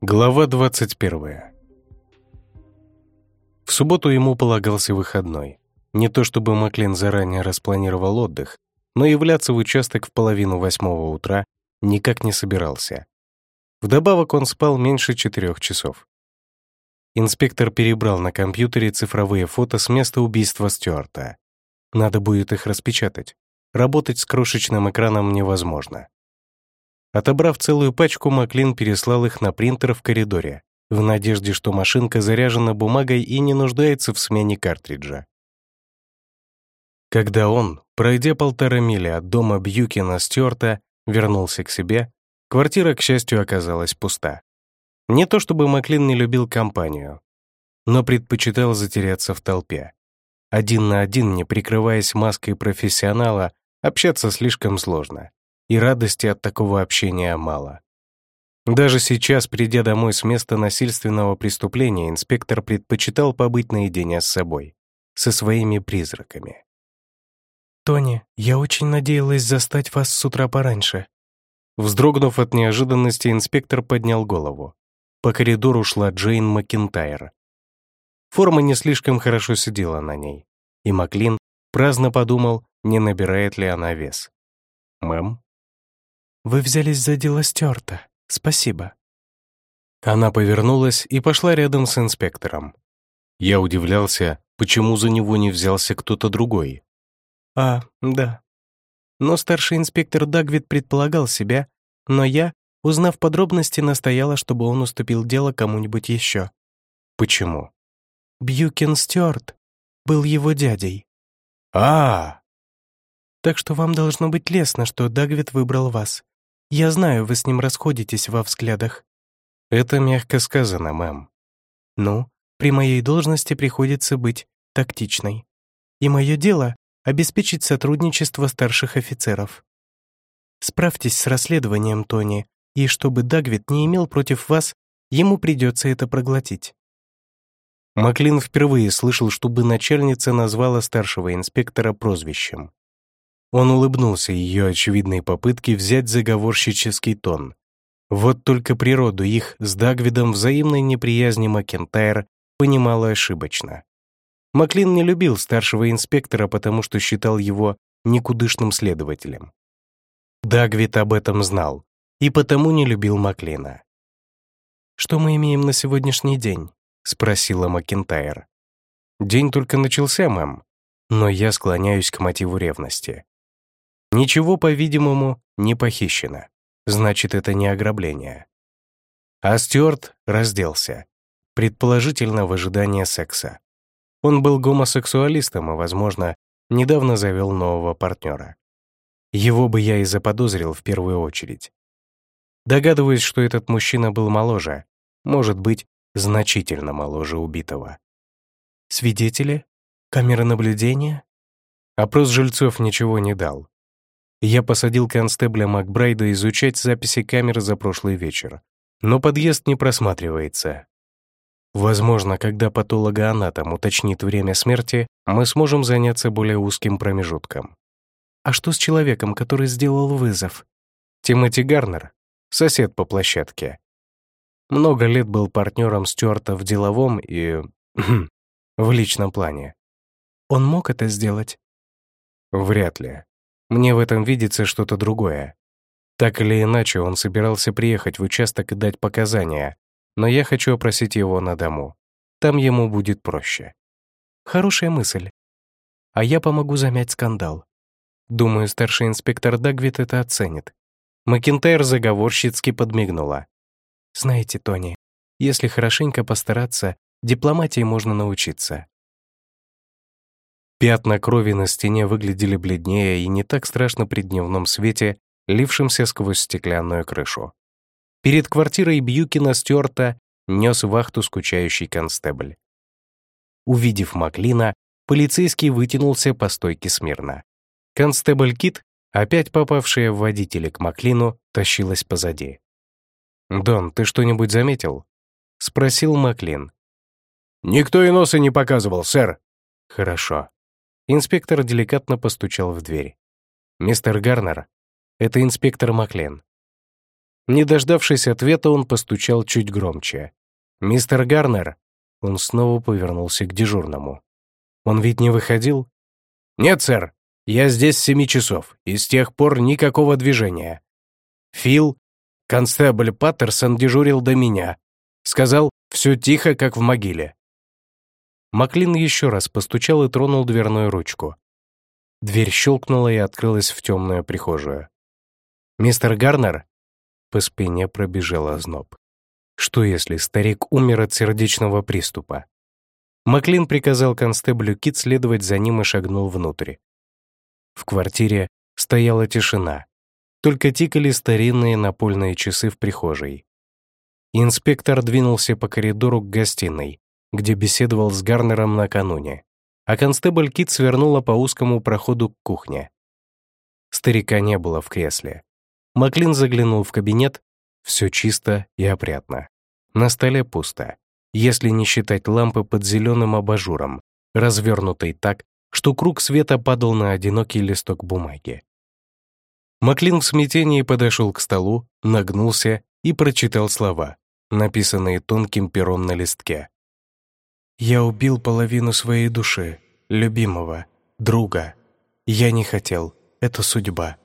Глава 21. В субботу ему полагался выходной. Не то чтобы Маклин заранее распланировал отдых, но являться в участок в половину восьмого утра никак не собирался. Вдобавок он спал меньше четырех часов. Инспектор перебрал на компьютере цифровые фото с места убийства Стюарта. Надо будет их распечатать. Работать с крошечным экраном невозможно. Отобрав целую пачку, Маклин переслал их на принтер в коридоре, в надежде, что машинка заряжена бумагой и не нуждается в смене картриджа. Когда он, пройдя полтора мили от дома Бьюкина Стюарта, вернулся к себе, квартира, к счастью, оказалась пуста. Не то чтобы Маклин не любил компанию, но предпочитал затеряться в толпе. Один на один, не прикрываясь маской профессионала, общаться слишком сложно и радости от такого общения мало. Даже сейчас, придя домой с места насильственного преступления, инспектор предпочитал побыть наедине с собой, со своими призраками. «Тони, я очень надеялась застать вас с утра пораньше». Вздрогнув от неожиданности, инспектор поднял голову. По коридору шла Джейн Макинтайр. Форма не слишком хорошо сидела на ней, и Маклин праздно подумал, не набирает ли она вес. «Мэм?» «Вы взялись за дело Стюарта. Спасибо». Она повернулась и пошла рядом с инспектором. Я удивлялся, почему за него не взялся кто-то другой. «А, да. Но старший инспектор Дагвид предполагал себя, но я, узнав подробности, настояла, чтобы он уступил дело кому-нибудь еще». «Почему?» «Бьюкин Стюарт был его дядей». А, -а, а Так что вам должно быть лестно, что Дагвид выбрал вас. Я знаю, вы с ним расходитесь во взглядах». «Это мягко сказано, мэм». «Ну, при моей должности приходится быть тактичной. И мое дело — обеспечить сотрудничество старших офицеров. Справьтесь с расследованием, Тони, и чтобы Дагвид не имел против вас, ему придется это проглотить». Маклин впервые слышал, чтобы начальница назвала старшего инспектора прозвищем. Он улыбнулся ее очевидной попытке взять заговорщический тон. Вот только природу их с Дагвидом взаимной неприязни Макентайр понимала ошибочно. Маклин не любил старшего инспектора, потому что считал его никудышным следователем. Дагвид об этом знал и потому не любил Маклина. «Что мы имеем на сегодняшний день?» — спросила Макентайр. «День только начался, мэм, но я склоняюсь к мотиву ревности. Ничего, по-видимому, не похищено. Значит, это не ограбление. А Стюарт разделся, предположительно в ожидании секса. Он был гомосексуалистом и, возможно, недавно завел нового партнера. Его бы я и заподозрил в первую очередь. Догадываюсь, что этот мужчина был моложе, может быть, значительно моложе убитого. Свидетели? Камеры наблюдения? Опрос жильцов ничего не дал. Я посадил констебля Макбрайда изучать записи камеры за прошлый вечер. Но подъезд не просматривается. Возможно, когда патологоанатом уточнит время смерти, мы сможем заняться более узким промежутком. А что с человеком, который сделал вызов? Тимоти Гарнер, сосед по площадке. Много лет был партнером Стюарта в деловом и... в личном плане. Он мог это сделать? Вряд ли. Мне в этом видится что-то другое. Так или иначе, он собирался приехать в участок и дать показания, но я хочу опросить его на дому. Там ему будет проще. Хорошая мысль. А я помогу замять скандал. Думаю, старший инспектор Дагвит это оценит. Макинтайр заговорщицки подмигнула. Знаете, Тони, если хорошенько постараться, дипломатии можно научиться. Пятна крови на стене выглядели бледнее и не так страшно при дневном свете, лившемся сквозь стеклянную крышу. Перед квартирой Бьюкина Стюарта нес вахту скучающий констебль. Увидев Маклина, полицейский вытянулся по стойке смирно. Констебль Кит, опять попавшая в водителя к Маклину, тащилась позади. «Дон, ты что-нибудь заметил?» — спросил Маклин. «Никто и носа не показывал, сэр». «Хорошо. Инспектор деликатно постучал в дверь. «Мистер Гарнер, это инспектор Маклен». Не дождавшись ответа, он постучал чуть громче. «Мистер Гарнер!» Он снова повернулся к дежурному. «Он ведь не выходил?» «Нет, сэр. Я здесь с семи часов, и с тех пор никакого движения. Фил, констебль Паттерсон дежурил до меня. Сказал, все тихо, как в могиле». Маклин еще раз постучал и тронул дверную ручку. Дверь щелкнула и открылась в темную прихожую. «Мистер Гарнер?» По спине пробежал озноб. Что если старик умер от сердечного приступа? Маклин приказал констеблю Кит следовать за ним и шагнул внутрь. В квартире стояла тишина. Только тикали старинные напольные часы в прихожей. Инспектор двинулся по коридору к гостиной, где беседовал с Гарнером накануне, а констебль Кит свернула по узкому проходу к кухне. Старика не было в кресле. Маклин заглянул в кабинет, все чисто и опрятно. На столе пусто, если не считать лампы под зеленым абажуром, развернутой так, что круг света падал на одинокий листок бумаги. Маклин в смятении подошел к столу, нагнулся и прочитал слова, написанные тонким пером на листке. «Я убил половину своей души, любимого, друга. Я не хотел, это судьба.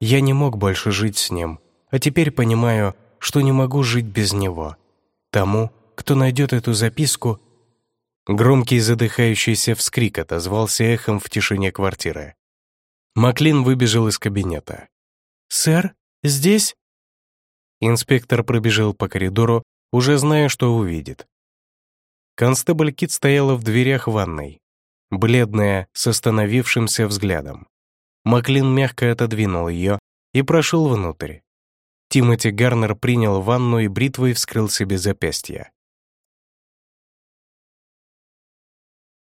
Я не мог больше жить с ним, а теперь понимаю, что не могу жить без него. Тому, кто найдет эту записку, Громкий задыхающийся вскрик отозвался эхом в тишине квартиры. Маклин выбежал из кабинета. «Сэр, здесь?» Инспектор пробежал по коридору, уже зная, что увидит. Констебль Кит стояла в дверях ванной, бледная, с остановившимся взглядом. Маклин мягко отодвинул ее и прошел внутрь. Тимоти Гарнер принял ванну и бритвой вскрыл себе запястье.